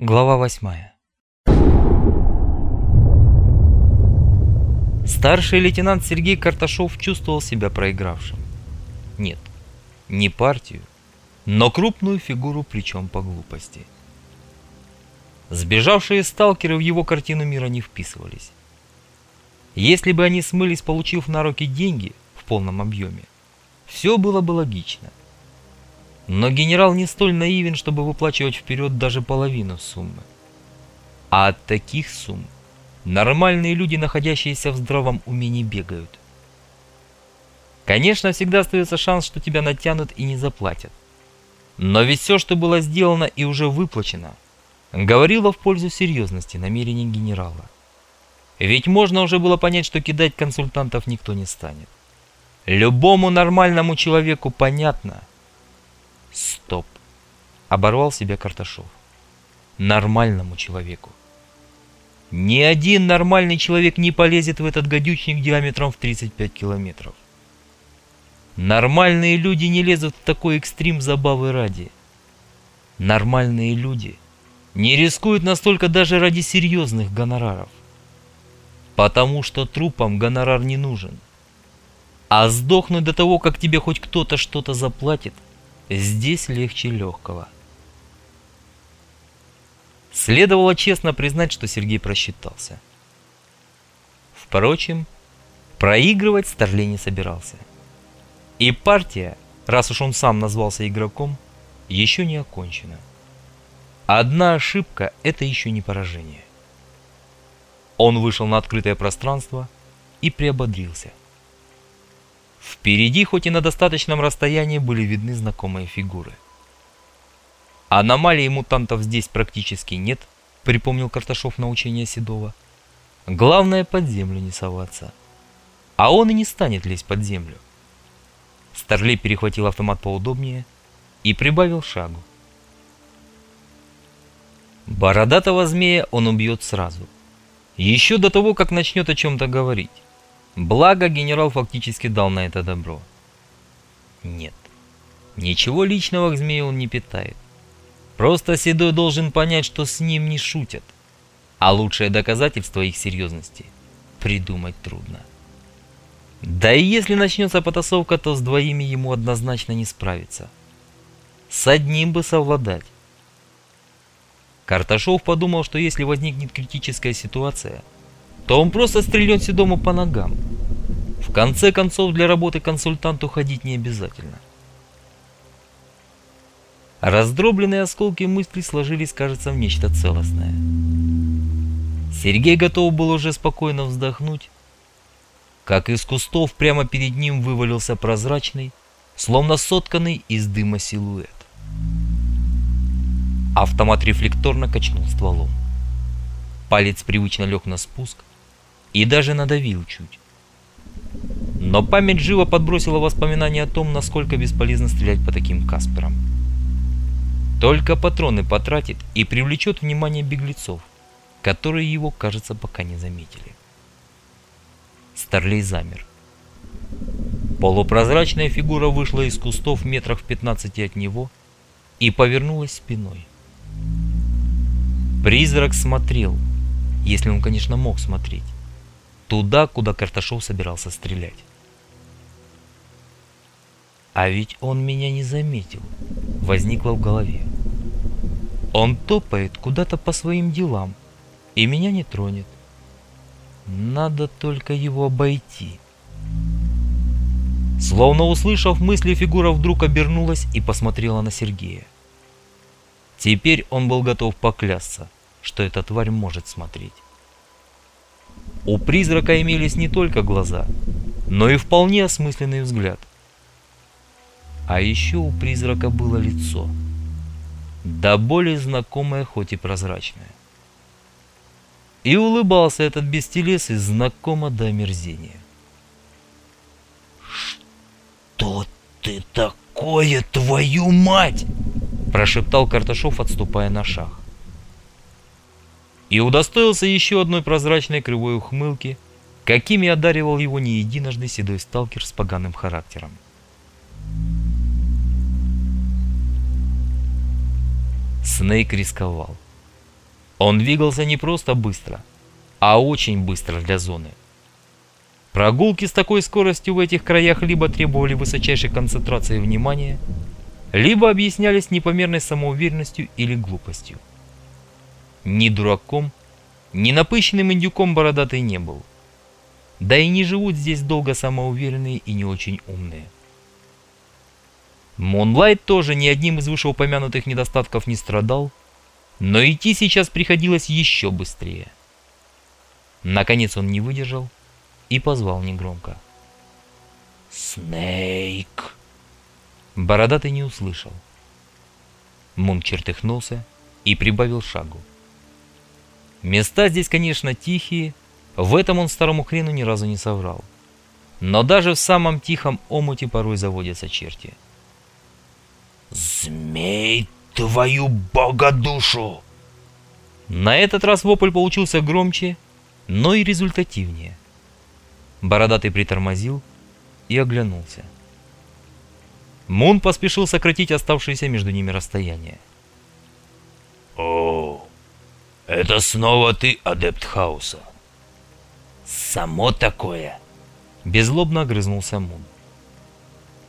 Глава восьмая. Старший лейтенант Сергей Карташов чувствовал себя проигравшим. Нет, не партию, но крупную фигуру, причем по глупости. Сбежавшие сталкеры в его картину мира не вписывались. Если бы они смылись, получив на руки деньги в полном объеме, все было бы логично. Но генерал не столь наивен, чтобы выплачивать вперед даже половину суммы. А от таких сумм нормальные люди, находящиеся в здравом уме, не бегают. Конечно, всегда остается шанс, что тебя натянут и не заплатят. Но ведь все, что было сделано и уже выплачено, говорило в пользу серьезности намерений генерала. Ведь можно уже было понять, что кидать консультантов никто не станет. Любому нормальному человеку понятно. Стоп. Оборвал себя Карташов. Нормальному человеку. Ни один нормальный человек не полезет в этот гадючник диаметром в 35 километров. Нормальные люди не лезут в такой экстрим забавы ради. Нормальные люди не рискуют настолько даже ради серьезных гонораров. Потому что трупам гонорар не нужен. А сдохнуть до того, как тебе хоть кто-то что-то заплатит, здесь легче легкого. Следовало честно признать, что Сергей просчитался. Впрочем, проигрывать Старлей не собирался. И партия, раз уж он сам назвался игроком, еще не окончена. Одна ошибка – это еще не поражение. Он вышел на открытое пространство и приободрился. Впереди, хоть и на достаточном расстоянии, были видны знакомые фигуры. Аномалий мутантов здесь практически нет, припомнил Карташов научение Седова. Главное под землю не соваться. А он и не станет лезть под землю. Старлей перехватил автомат поудобнее и прибавил шагу. Бородатого змея он убьет сразу. Еще до того, как начнет о чем-то говорить. Благо, генерал фактически дал на это добро. Нет, ничего личного к змею он не питает. Просто Седой должен понять, что с ним не шутят. А лучшее доказательство их серьезности придумать трудно. Да и если начнется потасовка, то с двоими ему однозначно не справиться. С одним бы совладать. Карташов подумал, что если возникнет критическая ситуация – то он просто стрельнет Седому по ногам. В конце концов, для работы консультанту ходить не обязательно. Раздробленные осколки мыслей сложились, кажется, в нечто целостное. Сергей готов был уже спокойно вздохнуть, как из кустов прямо перед ним вывалился прозрачный, словно сотканный из дыма силуэт. Автомат рефлекторно качнул стволом. Палец привычно лег на спуск, и даже надавил чуть. Но память живо подбросила воспоминания о том, насколько бесполезно стрелять по таким касперам. Только патроны потратит и привлечет внимание беглецов, которые его, кажется, пока не заметили. Старлей замер. Полупрозрачная фигура вышла из кустов метрах в 15 от него и повернулась спиной. Призрак смотрел, если он, конечно, мог смотреть туда, куда Карташов собирался стрелять. А ведь он меня не заметил, возникло в голове. Он топает куда-то по своим делам и меня не тронет. Надо только его обойти. Словно услышав мысли, фигура вдруг обернулась и посмотрела на Сергея. Теперь он был готов поклясться, что эта тварь может смотреть. У призрака имелись не только глаза, но и вполне осмысленный взгляд. А еще у призрака было лицо, да более знакомое, хоть и прозрачное. И улыбался этот бестелесый знакомо до омерзения. «Что ты такое, твою мать?» прошептал Карташов, отступая на шаг и удостоился еще одной прозрачной кривой ухмылки, какими одаривал его не единожды седой сталкер с поганым характером. Снейк рисковал. Он двигался не просто быстро, а очень быстро для зоны. Прогулки с такой скоростью в этих краях либо требовали высочайшей концентрации внимания, либо объяснялись непомерной самоуверенностью или глупостью. Ни дураком, ни напыщенным индюком бородатый не был. Да и не живут здесь долго самоуверенные и не очень умные. Монлайт тоже ни одним из вышеупомянутых недостатков не страдал, но идти сейчас приходилось еще быстрее. Наконец он не выдержал и позвал негромко. «Снейк!» Бородатый не услышал. Мун чертыхнулся и прибавил шагу. Места здесь, конечно, тихие, в этом он старому хрену ни разу не соврал. Но даже в самом тихом омуте порой заводятся черти. «Змей твою богодушу!» На этот раз вопль получился громче, но и результативнее. Бородатый притормозил и оглянулся. Мун поспешил сократить оставшееся между ними расстояние. «О, это снова ты, адепт хаоса?» «Само такое!» Безлобно огрызнулся Мун.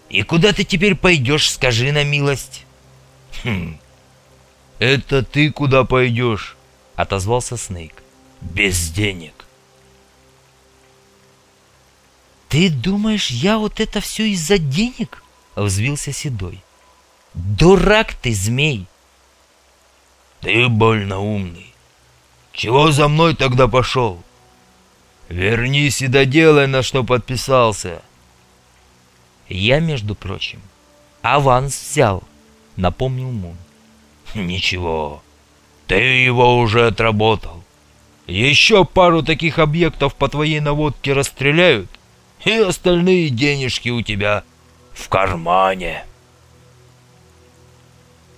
«И куда ты теперь пойдешь, скажи на милость?» «Хм, это ты куда пойдешь?» Отозвался Снейк. «Без денег». «Ты думаешь, я вот это все из-за денег?» Взвился Седой. «Дурак ты, змей!» «Ты больно умный. Чего за мной тогда пошел? Вернись и доделай, на что подписался». «Я, между прочим, аванс взял», — напомнил Мун. «Ничего, ты его уже отработал. Еще пару таких объектов по твоей наводке расстреляют, и остальные денежки у тебя в кармане.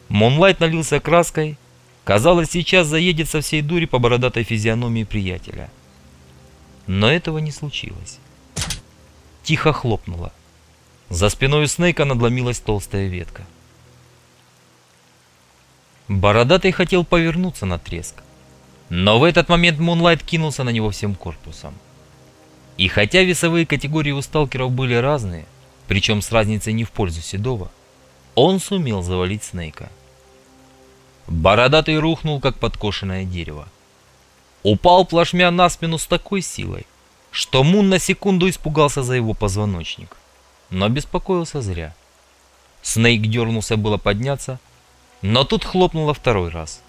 Монлайт налился краской. Казалось, сейчас заедет со всей дури по бородатой физиономии приятеля. Но этого не случилось. Тихо хлопнуло. За спиной Снейка надломилась толстая ветка. Бородатый хотел повернуться на треск. Но в этот момент Мунлайт кинулся на него всем корпусом. И хотя весовые категории у сталкеров были разные, причем с разницей не в пользу Седова, он сумел завалить Снейка. Бородатый рухнул, как подкошенное дерево. Упал плашмя на спину с такой силой, что Мун на секунду испугался за его позвоночник, но беспокоился зря. Снейк дернулся было подняться, но тут хлопнуло второй раз.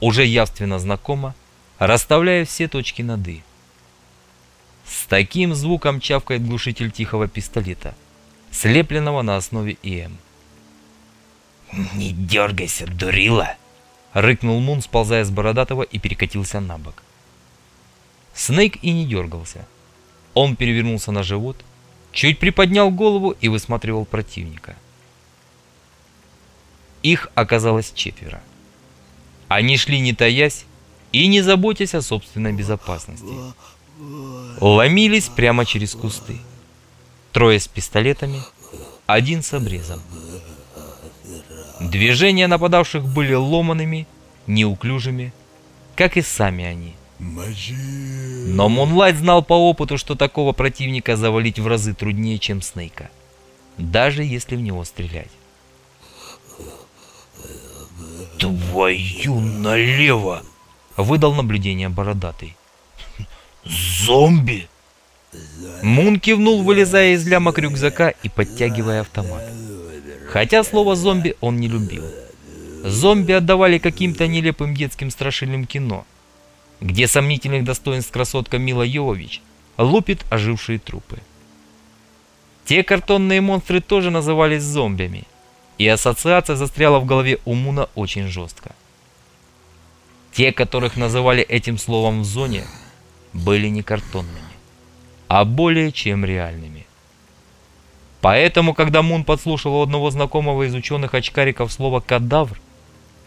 Уже явственно знакомо, расставляя все точки над «и». С таким звуком чавкает глушитель тихого пистолета, слепленного на основе ИМ. «Не дергайся, дурила!» — рыкнул Мун, сползая с Бородатого и перекатился на бок. Снейк и не дергался. Он перевернулся на живот, чуть приподнял голову и высматривал противника. Их оказалось четверо. Они шли не таясь и не заботясь о собственной безопасности ломились прямо через кусты. Трое с пистолетами, один с обрезом. Движения нападавших были ломанными, неуклюжими, как и сами они. Но Мунлайт знал по опыту, что такого противника завалить в разы труднее, чем Снейка, даже если в него стрелять. «Твою налево!» — выдал наблюдение бородатый. «Зомби!» Мун кивнул, вылезая из лямок рюкзака и подтягивая автомат. Хотя слово «зомби» он не любил. Зомби отдавали каким-то нелепым детским страшильным кино, где сомнительных достоинств красотка Мила Йовович лупит ожившие трупы. Те картонные монстры тоже назывались зомбями, и ассоциация застряла в голове у Муна очень жестко. Те, которых называли этим словом в зоне – были не картонными, а более чем реальными. Поэтому, когда Мун подслушал у одного знакомого из ученых очкариков слово «кадавр»,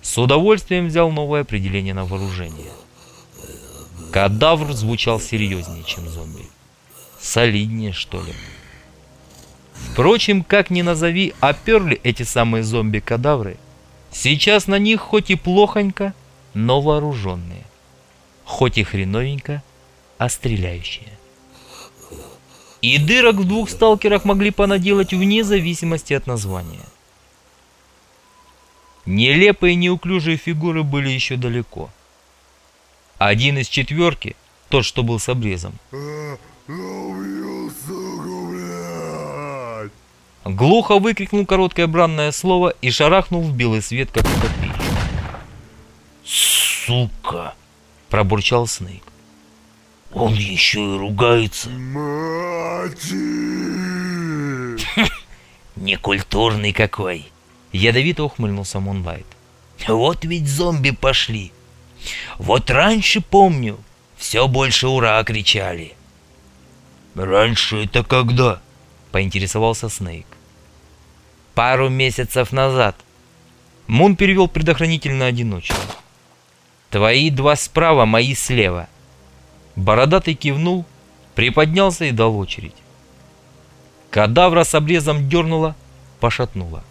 с удовольствием взял новое определение на вооружение. Кадавр звучал серьезнее, чем зомби. Солиднее, что ли. Впрочем, как ни назови, оперли эти самые зомби-кадавры. Сейчас на них хоть и плохонько, но вооруженные. Хоть и хреновенько, а стреляющие. И дырок в двух сталкерах могли понаделать вне зависимости от названия. Нелепые неуклюжие фигуры были еще далеко. Один из четверки, тот, что был с обрезом, глухо выкрикнул короткое бранное слово и шарахнул в белый свет, как в. Сука! Пробурчал Снейк. Он еще и ругается. Некультурный какой. Ядовито ухмыльнулся Мунлайт. Вот ведь зомби пошли. Вот раньше помню, все больше ура кричали. Раньше это когда? Поинтересовался Снейк. Пару месяцев назад. Мун перевел предохранитель на одиночку. Твои два справа, мои слева. Бородатый кивнул, приподнялся и дал очередь. Кадавра с обрезом дернула, пошатнула.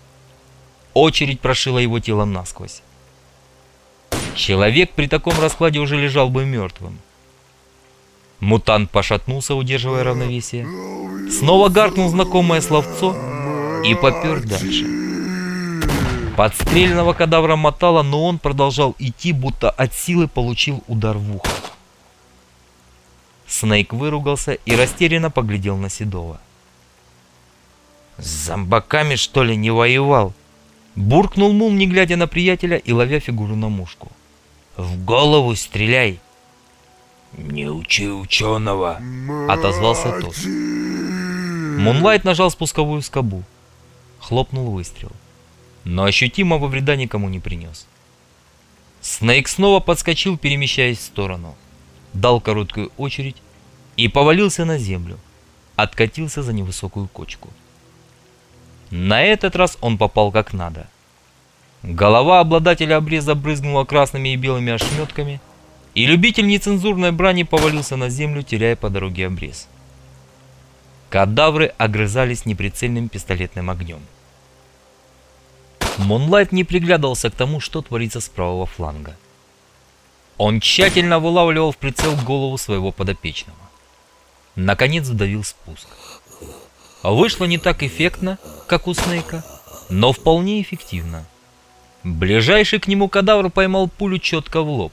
Очередь прошила его тело насквозь. Человек при таком раскладе уже лежал бы мертвым. Мутант пошатнулся, удерживая равновесие. Снова гаркнул знакомое словцо и попер дальше. Подстреленного кадавра мотало, но он продолжал идти, будто от силы получил удар в ухо. Снейк выругался и растерянно поглядел на Седова. «С зомбаками, что ли, не воевал?» Буркнул Мун, не глядя на приятеля и ловя фигуру на мушку. «В голову стреляй!» «Не учи ученого!» — отозвался тот. Мунлайт нажал спусковую скобу. Хлопнул выстрел. Но ощутимого вреда никому не принес. Снейк снова подскочил, перемещаясь в сторону. Дал короткую очередь и повалился на землю. Откатился за невысокую кочку. На этот раз он попал как надо. Голова обладателя обреза брызгнула красными и белыми ошметками, и любитель нецензурной брани повалился на землю, теряя по дороге обрез. Кадавры огрызались неприцельным пистолетным огнем. Монлайт не приглядывался к тому, что творится с правого фланга. Он тщательно вылавливал в прицел голову своего подопечного. Наконец вдавил спуск. Вышло не так эффектно, как у Снейка, но вполне эффективно. Ближайший к нему кадавр поймал пулю четко в лоб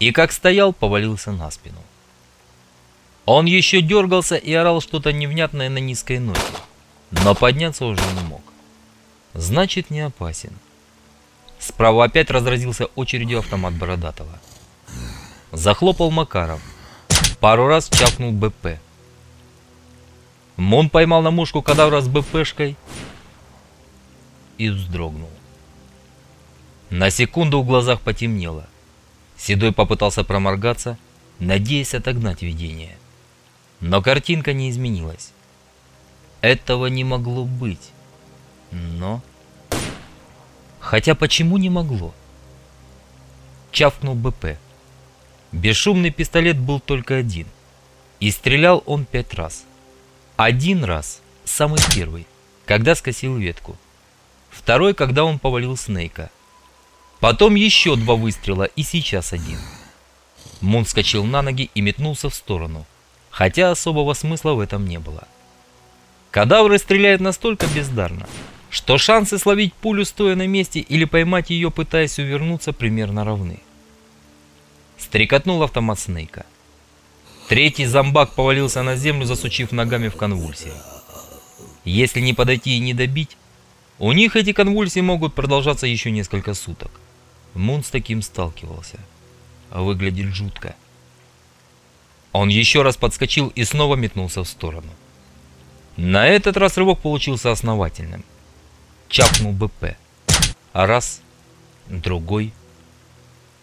и, как стоял, повалился на спину. Он еще дергался и орал что-то невнятное на низкой ноте, но подняться уже не мог. Значит, не опасен. Справа опять разразился очередью автомат Бородатого. Захлопал Макаров. Пару раз чапнул БП. Мон поймал на мушку кадавра с БПшкой и вздрогнул. На секунду в глазах потемнело. Седой попытался проморгаться, надеясь отогнать видение. Но картинка не изменилась. Этого не могло быть. Но... Хотя почему не могло? Чавкнул БП. Бесшумный пистолет был только один. И стрелял он пять раз. Один раз, самый первый, когда скосил ветку. Второй, когда он повалил Снейка. Потом еще два выстрела и сейчас один. Мун скочил на ноги и метнулся в сторону, хотя особого смысла в этом не было. Кадавры стреляют настолько бездарно, что шансы словить пулю стоя на месте или поймать ее, пытаясь увернуться, примерно равны. Стрекотнул автомат Снейка. Третий зомбак повалился на землю, засучив ногами в конвульсии. Если не подойти и не добить, у них эти конвульсии могут продолжаться еще несколько суток. Мун с таким сталкивался. Выглядит жутко. Он еще раз подскочил и снова метнулся в сторону. На этот раз рывок получился основательным. Чапнул БП. А раз, другой,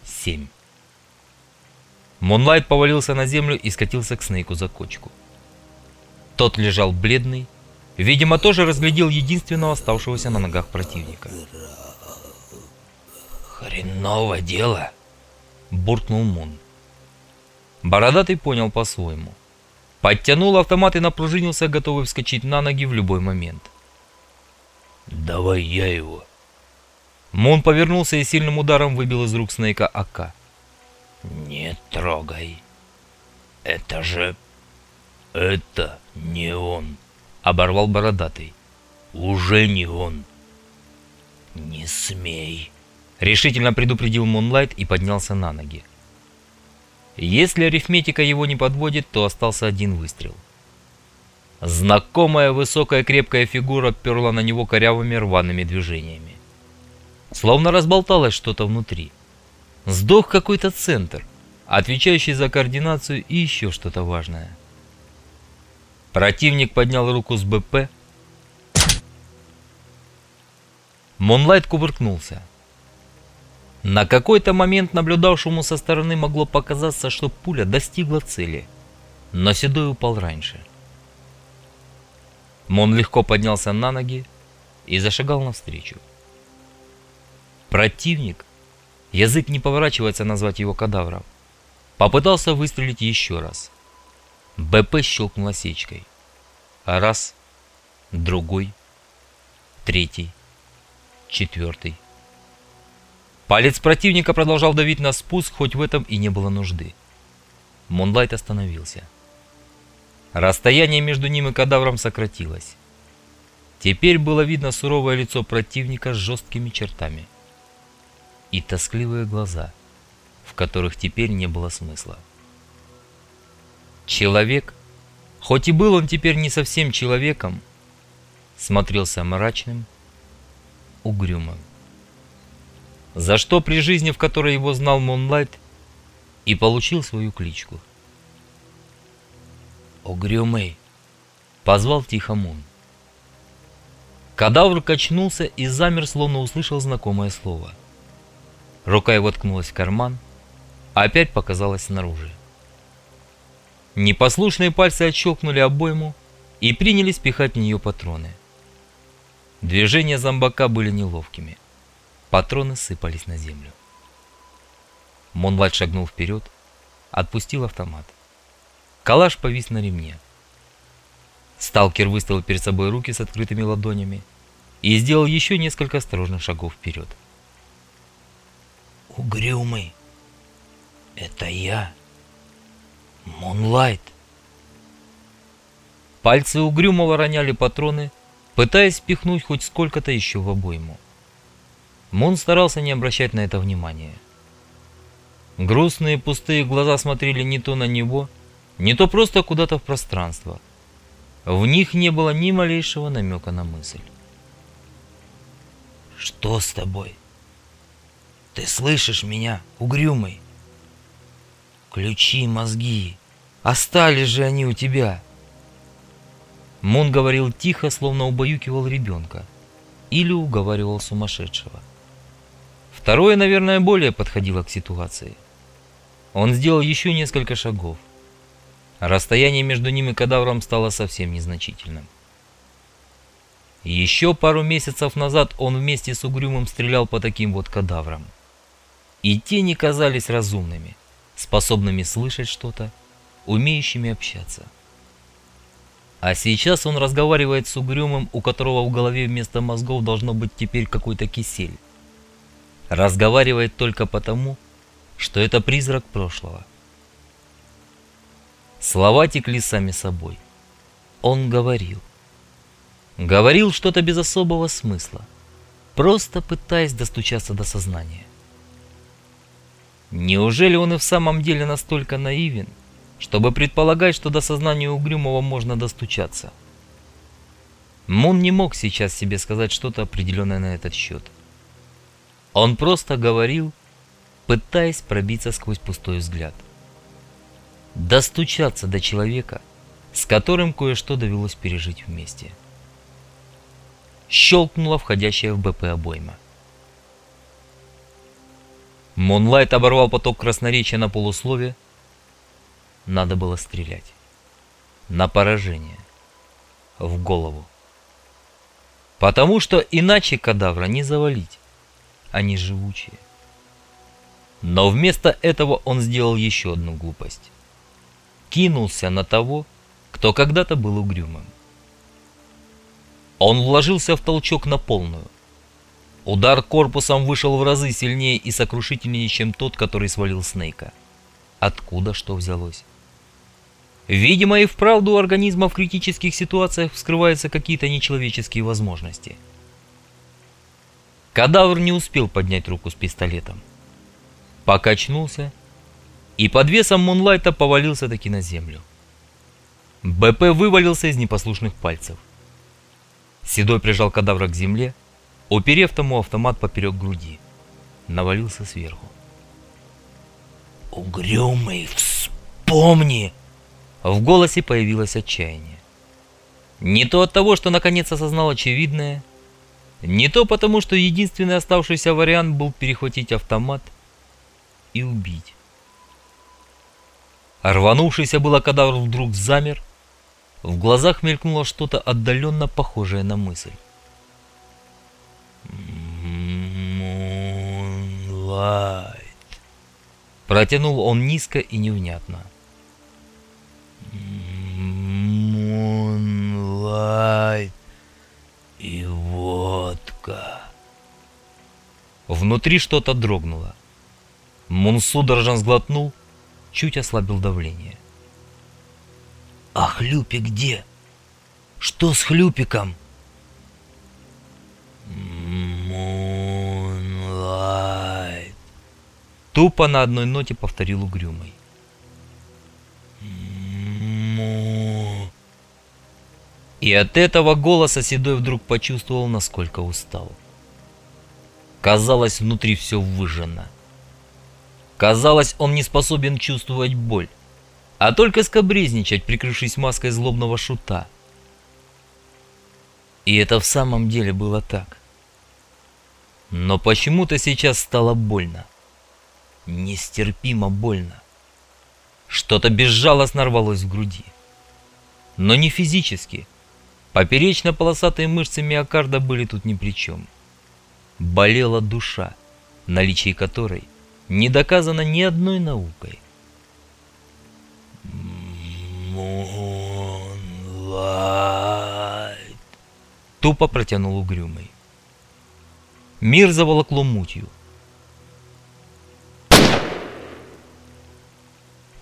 семь. Монлайт повалился на землю и скатился к Снейку за кочку. Тот лежал бледный, видимо, тоже разглядел единственного оставшегося на ногах противника. «Хреново дело!» – буркнул Мун. Бородатый понял по-своему. Подтянул автомат и напружинился, готовый вскочить на ноги в любой момент. «Давай я его!» Мун повернулся и сильным ударом выбил из рук Снейка АК. «Не трогай. Это же... Это не он», — оборвал бородатый. «Уже не он. Не смей». Решительно предупредил Мунлайт и поднялся на ноги. Если арифметика его не подводит, то остался один выстрел. Знакомая высокая крепкая фигура перла на него корявыми рваными движениями. Словно разболталось что-то внутри. Сдох какой-то центр, отвечающий за координацию и еще что-то важное. Противник поднял руку с БП. Монлайт кувыркнулся. На какой-то момент наблюдавшему со стороны могло показаться, что пуля достигла цели, но Седой упал раньше. Мон легко поднялся на ноги и зашагал навстречу. Противник, язык не поворачивается назвать его кадавром, попытался выстрелить еще раз. БП щелкнул осечкой. Раз, другой, третий, четвертый. Палец противника продолжал давить на спуск, хоть в этом и не было нужды. Монлайт остановился. Расстояние между ним и кадавром сократилось. Теперь было видно суровое лицо противника с жесткими чертами. И тоскливые глаза, в которых теперь не было смысла. Человек, хоть и был он теперь не совсем человеком, смотрелся мрачным, угрюмым за что при жизни, в которой его знал Монлайт, и получил свою кличку. «Угрюмый!» — позвал тихо Мун. Кадавр качнулся и замер, словно услышал знакомое слово. Рука его ткнулась в карман, а опять показалась снаружи. Непослушные пальцы отщелкнули обойму и принялись пихать в нее патроны. Движения зомбака были неловкими. Патроны сыпались на землю. Монлайт шагнул вперед, отпустил автомат. Калаш повис на ремне. Сталкер выставил перед собой руки с открытыми ладонями и сделал еще несколько осторожных шагов вперед. «Угрюмый, это я, Мунлайт». Пальцы угрюмого роняли патроны, пытаясь впихнуть хоть сколько-то еще в обойму. Мун старался не обращать на это внимания. Грустные пустые глаза смотрели не то на него, не то просто куда-то в пространство. В них не было ни малейшего намека на мысль. «Что с тобой? Ты слышишь меня, угрюмый? Ключи, мозги, остались же они у тебя!» Мун говорил тихо, словно убаюкивал ребенка или уговаривал сумасшедшего. Второе, наверное, более подходило к ситуации. Он сделал еще несколько шагов. Расстояние между ним и кадавром стало совсем незначительным. Еще пару месяцев назад он вместе с Угрюмым стрелял по таким вот кадаврам. И те не казались разумными, способными слышать что-то, умеющими общаться. А сейчас он разговаривает с Угрюмым, у которого в голове вместо мозгов должно быть теперь какой-то кисель разговаривает только потому, что это призрак прошлого. Слова текли сами собой. Он говорил. Говорил что-то без особого смысла, просто пытаясь достучаться до сознания. Неужели он и в самом деле настолько наивен, чтобы предполагать, что до сознания Угрюмого можно достучаться? Мун не мог сейчас себе сказать что-то определенное на этот счет. — он просто говорил, пытаясь пробиться сквозь пустой взгляд. Достучаться до человека, с которым кое-что довелось пережить вместе. Щелкнула входящая в БП обойма. Монлайт оборвал поток красноречия на полуслове. Надо было стрелять. На поражение. В голову. Потому что иначе кадавра не завалить они живучие. Но вместо этого он сделал еще одну глупость. Кинулся на того, кто когда-то был угрюмым. Он вложился в толчок на полную. Удар корпусом вышел в разы сильнее и сокрушительнее, чем тот, который свалил Снейка. Откуда что взялось? Видимо, и вправду у организма в критических ситуациях вскрываются какие-то нечеловеческие возможности. Кадавр не успел поднять руку с пистолетом. Покачнулся и под весом Мунлайта повалился таки на землю. БП вывалился из непослушных пальцев. Седой прижал кадавра к земле, уперев тому автомат поперек груди. Навалился сверху. «Угрюмый, вспомни!» В голосе появилось отчаяние. Не то от того, что наконец осознал очевидное, не то потому, что единственный оставшийся вариант был перехватить автомат и убить. Рванувшийся было кадавр вдруг замер, в глазах мелькнуло что-то отдаленно похожее на мысль. Moonlight. Протянул он низко и невнятно. Moonlight и водка. Внутри что-то дрогнуло. Мун судорожно сглотнул, чуть ослабил давление. А Хлюпик где? Что с Хлюпиком? Тупо на одной ноте повторил угрюмый. Му. И от этого голоса Седой вдруг почувствовал, насколько устал. Казалось, внутри все выжжено. Казалось, он не способен чувствовать боль, а только скобрезничать, прикрывшись маской злобного шута. И это в самом деле было так. Но почему-то сейчас стало больно. Нестерпимо больно. Что-то безжалостно рвалось в груди. Но не физически. Поперечно-полосатые мышцы миокарда были тут ни при чем. Болела душа, наличие которой не доказано ни одной наукой. Moonlight. Тупо протянул угрюмый. Мир заволокло мутью.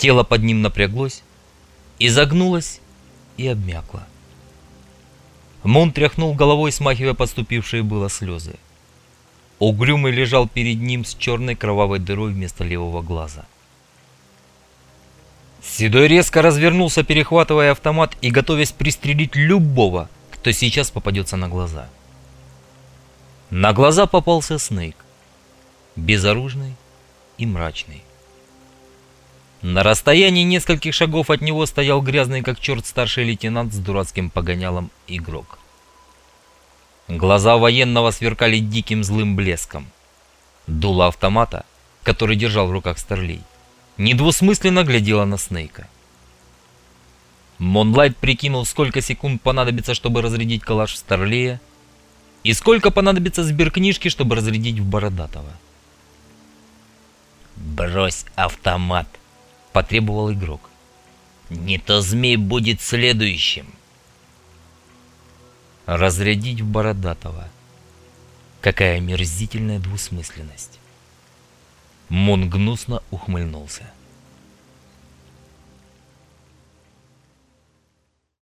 Тело под ним напряглось, изогнулось и обмякло. Мун тряхнул головой, смахивая подступившие было слезы. Угрюмый лежал перед ним с черной кровавой дырой вместо левого глаза. Седой резко развернулся, перехватывая автомат и готовясь пристрелить любого, кто сейчас попадется на глаза. На глаза попался Снейк, безоружный и мрачный. На расстоянии нескольких шагов от него стоял грязный как черт старший лейтенант с дурацким погонялом игрок. Глаза военного сверкали диким злым блеском. Дуло автомата, который держал в руках Старлей, недвусмысленно глядела на Снейка. Монлайт прикинул, сколько секунд понадобится, чтобы разрядить калаш в Старлея, и сколько понадобится сберкнижки, чтобы разрядить в Бородатого. Брось автомат, Потребовал игрок. не то змей будет следующим. Разрядить в Бородатого. Какая мерзительная двусмысленность. Мун гнусно ухмыльнулся.